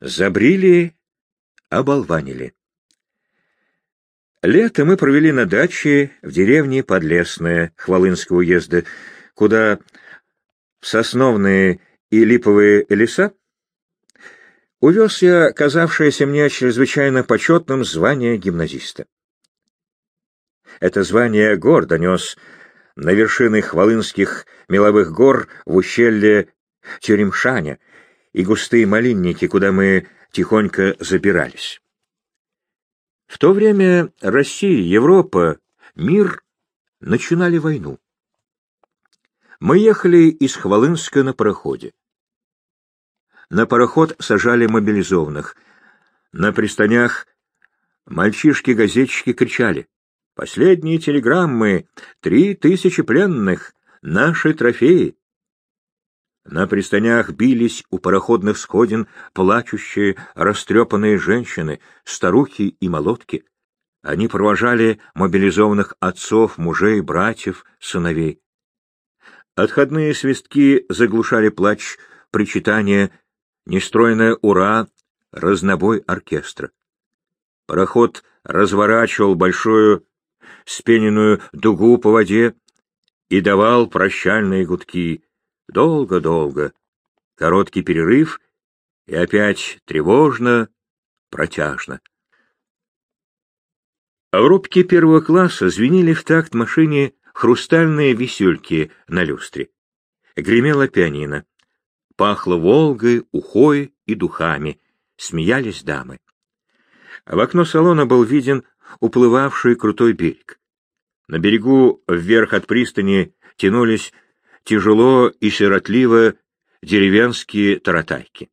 Забрили, оболванили. Лето мы провели на даче в деревне Подлесная Хвалынского уезда, куда в сосновные и липовые леса увез я казавшееся мне чрезвычайно почетным звание гимназиста. Это звание гордо нес на вершины Хвалынских меловых гор в ущелье Тюремшаня и густые малинники, куда мы тихонько забирались. В то время Россия, Европа, мир начинали войну. Мы ехали из Хвалынска на пароходе. На пароход сажали мобилизованных. На пристанях мальчишки-газетчики кричали. «Последние телеграммы! Три тысячи пленных! Наши трофеи!» На пристанях бились у пароходных сходин плачущие, растрепанные женщины, старухи и молотки. Они провожали мобилизованных отцов, мужей, братьев, сыновей. Отходные свистки заглушали плач, причитание, нестройное «Ура!», разнобой оркестра. Пароход разворачивал большую спененную дугу по воде и давал прощальные гудки — Долго-долго. Короткий перерыв, и опять тревожно, протяжно. А в рубке первого класса звенели в такт машине хрустальные висюльки на люстре. Гремела пианино. Пахло Волгой, ухой и духами. Смеялись дамы. В окно салона был виден уплывавший крутой берег. На берегу вверх от пристани тянулись тяжело и сиротливо деревенские таратайки.